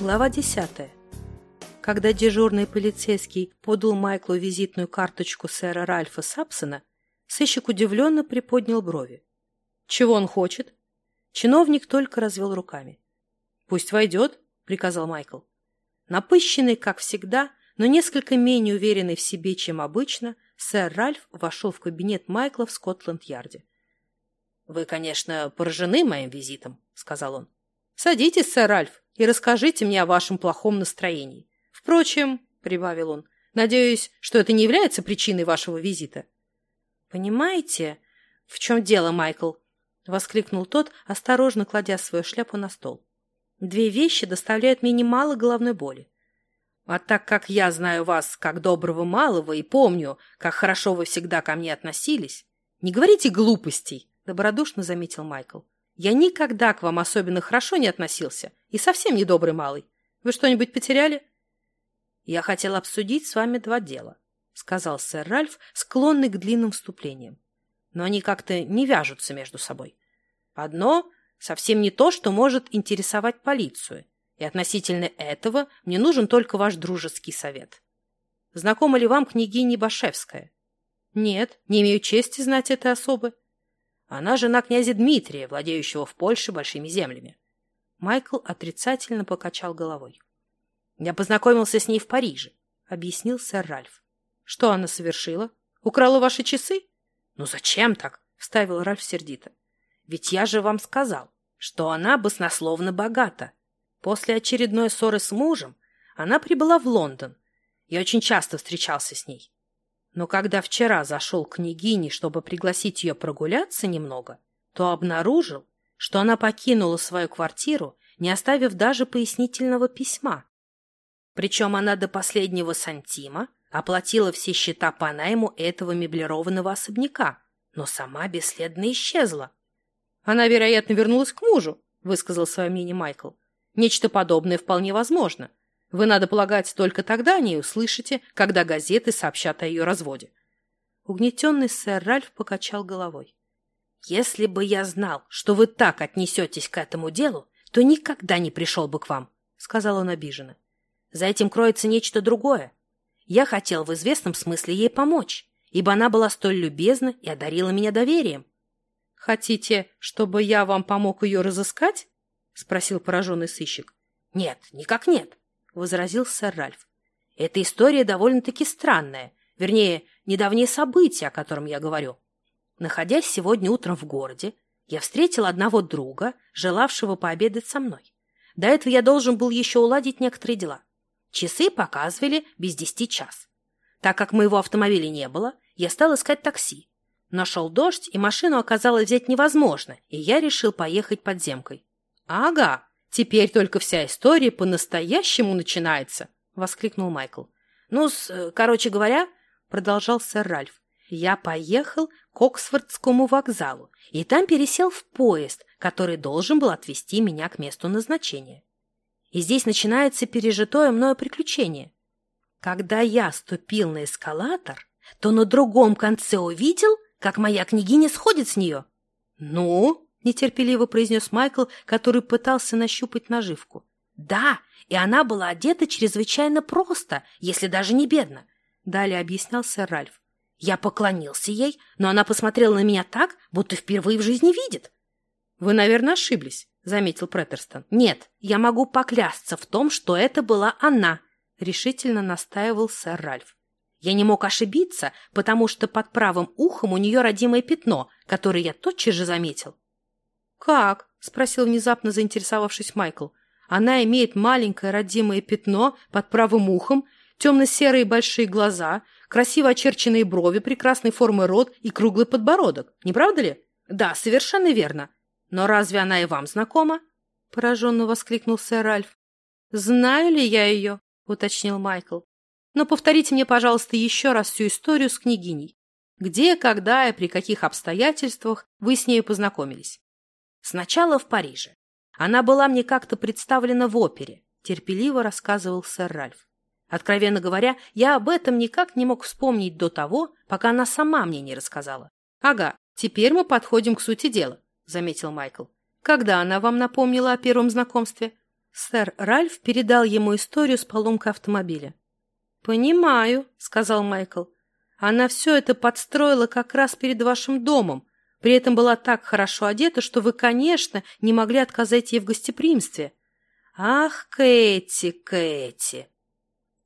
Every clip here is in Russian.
Глава 10. Когда дежурный полицейский подал Майклу визитную карточку сэра Ральфа Сапсона, сыщик удивленно приподнял брови. «Чего он хочет?» Чиновник только развел руками. «Пусть войдет», — приказал Майкл. Напыщенный, как всегда, но несколько менее уверенный в себе, чем обычно, сэр Ральф вошел в кабинет Майкла в Скотланд-Ярде. «Вы, конечно, поражены моим визитом», — сказал он. «Садитесь, сэр Ральф, и расскажите мне о вашем плохом настроении. Впрочем, — прибавил он, — надеюсь, что это не является причиной вашего визита». «Понимаете, в чем дело, Майкл?» — воскликнул тот, осторожно кладя свою шляпу на стол. «Две вещи доставляют мне немало головной боли. А так как я знаю вас как доброго малого и помню, как хорошо вы всегда ко мне относились, не говорите глупостей, — добродушно заметил Майкл. Я никогда к вам особенно хорошо не относился и совсем не добрый малый. Вы что-нибудь потеряли? Я хотел обсудить с вами два дела, сказал сэр Ральф, склонный к длинным вступлениям. Но они как-то не вяжутся между собой. Одно совсем не то, что может интересовать полицию, и относительно этого мне нужен только ваш дружеский совет. Знакома ли вам княгиня Башевская? Нет, не имею чести знать этой особы. Она жена князя Дмитрия, владеющего в Польше большими землями. Майкл отрицательно покачал головой. «Я познакомился с ней в Париже», — объяснил сэр Ральф. «Что она совершила? Украла ваши часы?» «Ну зачем так?» — вставил Ральф сердито. «Ведь я же вам сказал, что она баснословно богата. После очередной ссоры с мужем она прибыла в Лондон. Я очень часто встречался с ней. Но когда вчера зашел к княгине, чтобы пригласить ее прогуляться немного, то обнаружил, что она покинула свою квартиру, не оставив даже пояснительного письма. Причем она до последнего сантима оплатила все счета по найму этого меблированного особняка, но сама бесследно исчезла. «Она, вероятно, вернулась к мужу», — высказал свое мнение Майкл. «Нечто подобное вполне возможно. Вы, надо полагать, только тогда о ней услышите, когда газеты сообщат о ее разводе. Угнетенный сэр Ральф покачал головой. «Если бы я знал, что вы так отнесетесь к этому делу, то никогда не пришел бы к вам», — сказал он обиженно. «За этим кроется нечто другое. Я хотел в известном смысле ей помочь, ибо она была столь любезна и одарила меня доверием». «Хотите, чтобы я вам помог ее разыскать?» — спросил пораженный сыщик. «Нет, никак нет возразил сэр Ральф. Эта история довольно-таки странная, вернее, недавнее событие, о котором я говорю. Находясь сегодня утром в городе, я встретил одного друга, желавшего пообедать со мной. До этого я должен был еще уладить некоторые дела. Часы показывали без десяти час. Так как моего автомобиля не было, я стал искать такси. Нашел дождь, и машину оказалось взять невозможно, и я решил поехать подземкой. Ага, Теперь только вся история по-настоящему начинается, воскликнул Майкл. Ну, э, короче говоря, продолжал сэр Ральф. Я поехал к Оксфордскому вокзалу и там пересел в поезд, который должен был отвезти меня к месту назначения. И здесь начинается пережитое мною приключение. Когда я ступил на эскалатор, то на другом конце увидел, как моя княгиня сходит с нее. «Ну?» — нетерпеливо произнес Майкл, который пытался нащупать наживку. «Да, и она была одета чрезвычайно просто, если даже не бедно», — далее объяснял сэр Ральф. «Я поклонился ей, но она посмотрела на меня так, будто впервые в жизни видит». «Вы, наверное, ошиблись», — заметил Претерстон. «Нет, я могу поклясться в том, что это была она», — решительно настаивал сэр Ральф. Я не мог ошибиться, потому что под правым ухом у нее родимое пятно, которое я тотчас же заметил. «Как?» — спросил внезапно заинтересовавшись Майкл. «Она имеет маленькое родимое пятно под правым ухом, темно-серые большие глаза, красиво очерченные брови, прекрасной формы рот и круглый подбородок. Не правда ли?» «Да, совершенно верно. Но разве она и вам знакома?» — пораженно воскликнул сэр Ральф. «Знаю ли я ее?» — уточнил Майкл. «Но повторите мне, пожалуйста, еще раз всю историю с княгиней. Где, когда и при каких обстоятельствах вы с ней познакомились?» Сначала в Париже. Она была мне как-то представлена в опере, терпеливо рассказывал сэр Ральф. Откровенно говоря, я об этом никак не мог вспомнить до того, пока она сама мне не рассказала. Ага, теперь мы подходим к сути дела, заметил Майкл. Когда она вам напомнила о первом знакомстве? Сэр Ральф передал ему историю с поломкой автомобиля. «Понимаю», — сказал Майкл. «Она все это подстроила как раз перед вашим домом, при этом была так хорошо одета, что вы, конечно, не могли отказать ей в гостеприимстве. Ах, Кэти, Кэти!»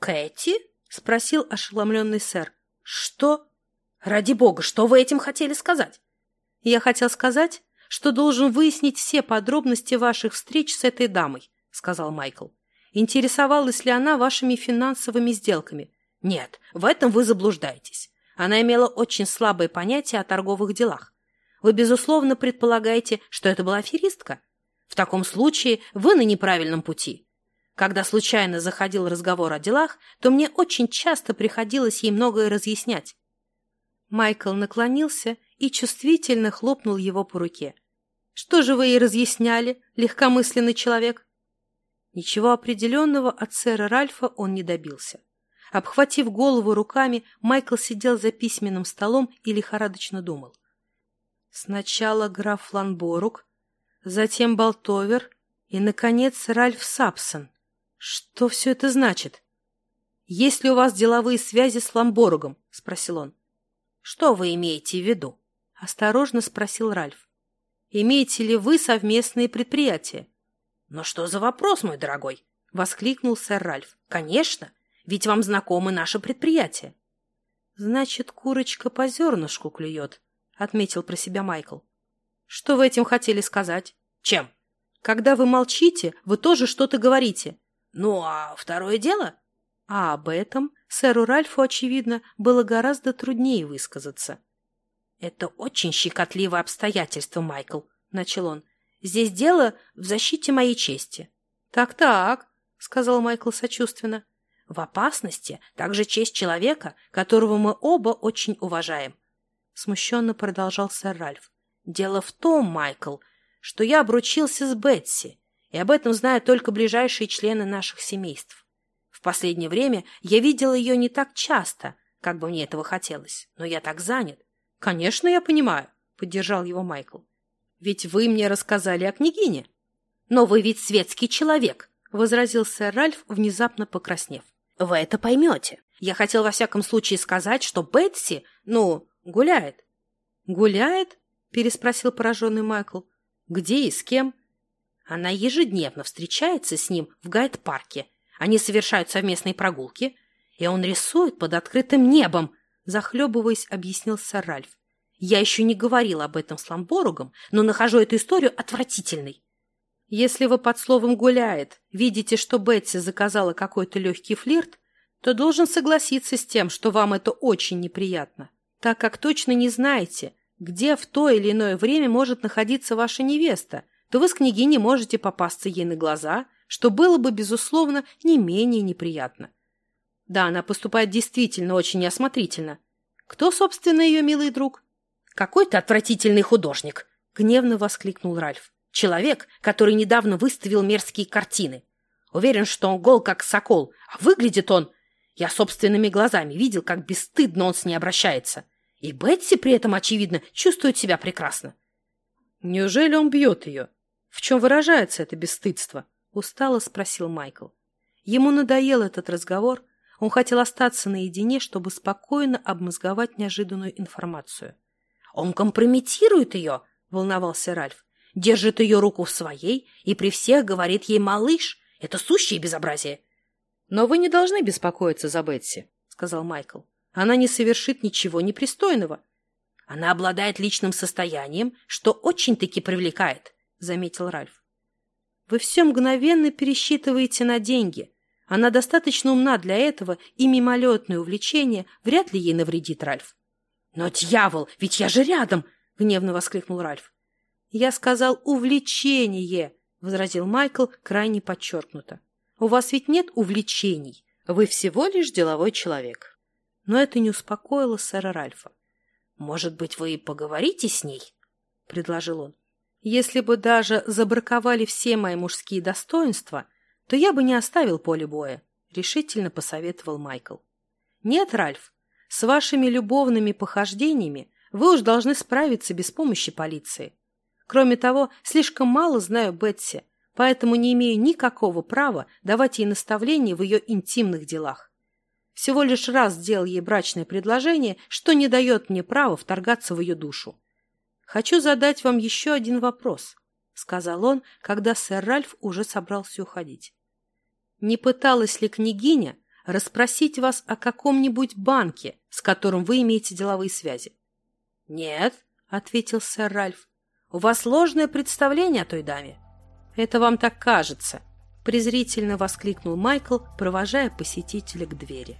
«Кэти?» — спросил ошеломленный сэр. «Что? Ради бога, что вы этим хотели сказать?» «Я хотел сказать, что должен выяснить все подробности ваших встреч с этой дамой», — сказал Майкл. «Интересовалась ли она вашими финансовыми сделками?» «Нет, в этом вы заблуждаетесь. Она имела очень слабое понятие о торговых делах. Вы, безусловно, предполагаете, что это была аферистка? В таком случае вы на неправильном пути. Когда случайно заходил разговор о делах, то мне очень часто приходилось ей многое разъяснять. Майкл наклонился и чувствительно хлопнул его по руке. «Что же вы ей разъясняли, легкомысленный человек?» Ничего определенного от сэра Ральфа он не добился. Обхватив голову руками, Майкл сидел за письменным столом и лихорадочно думал. Сначала граф Ланборук, затем Болтовер и, наконец, Ральф Сапсон. Что все это значит? «Есть ли у вас деловые связи с Ламборугом?» — спросил он. «Что вы имеете в виду?» — осторожно спросил Ральф. «Имеете ли вы совместные предприятия?» «Но что за вопрос, мой дорогой?» — воскликнул сэр Ральф. «Конечно, ведь вам знакомы наши предприятия». «Значит, курочка по зернышку клюет», отметил про себя Майкл. Что вы этим хотели сказать? Чем? Когда вы молчите, вы тоже что-то говорите. Ну, а второе дело? А об этом сэру Ральфу, очевидно, было гораздо труднее высказаться. Это очень щекотливое обстоятельство, Майкл, начал он. Здесь дело в защите моей чести. Так-так, сказал Майкл сочувственно. В опасности также честь человека, которого мы оба очень уважаем. Смущенно продолжал сэр Ральф. Дело в том, Майкл, что я обручился с Бетси, и об этом знают только ближайшие члены наших семейств. В последнее время я видел ее не так часто, как бы мне этого хотелось, но я так занят. Конечно, я понимаю, поддержал его Майкл. Ведь вы мне рассказали о княгине. Но вы ведь светский человек, возразил сэр Ральф, внезапно покраснев. Вы это поймете. Я хотел во всяком случае сказать, что Бетси, ну, Гуляет. Гуляет? Переспросил пораженный Майкл. Где и с кем? Она ежедневно встречается с ним в гайд-парке. Они совершают совместные прогулки, и он рисует под открытым небом, захлебываясь, объяснил сэр Ральф. Я еще не говорил об этом с Ламборугом, но нахожу эту историю отвратительной. Если вы под словом «гуляет» видите, что Бетси заказала какой-то легкий флирт, то должен согласиться с тем, что вам это очень неприятно так как точно не знаете, где в то или иное время может находиться ваша невеста, то вы с княгиней можете попасться ей на глаза, что было бы, безусловно, не менее неприятно. Да, она поступает действительно очень неосмотрительно. Кто, собственно, ее милый друг? Какой-то отвратительный художник, гневно воскликнул Ральф. Человек, который недавно выставил мерзкие картины. Уверен, что он гол, как сокол, а выглядит он... Я собственными глазами видел, как бесстыдно он с ней обращается. И Бетси при этом, очевидно, чувствует себя прекрасно. Неужели он бьет ее? В чем выражается это бесстыдство? Устало спросил Майкл. Ему надоел этот разговор. Он хотел остаться наедине, чтобы спокойно обмозговать неожиданную информацию. «Он компрометирует ее?» — волновался Ральф. «Держит ее руку в своей и при всех говорит ей «малыш». Это сущее безобразие!» «Но вы не должны беспокоиться за Бетси», — сказал Майкл. Она не совершит ничего непристойного. Она обладает личным состоянием, что очень-таки привлекает, — заметил Ральф. Вы все мгновенно пересчитываете на деньги. Она достаточно умна для этого, и мимолетное увлечение вряд ли ей навредит, Ральф. Но, дьявол, ведь я же рядом! — гневно воскликнул Ральф. Я сказал «увлечение», — возразил Майкл крайне подчеркнуто. У вас ведь нет увлечений. Вы всего лишь деловой человек но это не успокоило сэра Ральфа. «Может быть, вы и поговорите с ней?» — предложил он. «Если бы даже забраковали все мои мужские достоинства, то я бы не оставил поле боя», — решительно посоветовал Майкл. «Нет, Ральф, с вашими любовными похождениями вы уж должны справиться без помощи полиции. Кроме того, слишком мало знаю Бетси, поэтому не имею никакого права давать ей наставления в ее интимных делах. Всего лишь раз сделал ей брачное предложение, что не дает мне права вторгаться в ее душу. «Хочу задать вам еще один вопрос», — сказал он, когда сэр Ральф уже собрался уходить. «Не пыталась ли княгиня расспросить вас о каком-нибудь банке, с которым вы имеете деловые связи?» «Нет», — ответил сэр Ральф. «У вас ложное представление о той даме». «Это вам так кажется», — презрительно воскликнул Майкл, провожая посетителя к двери.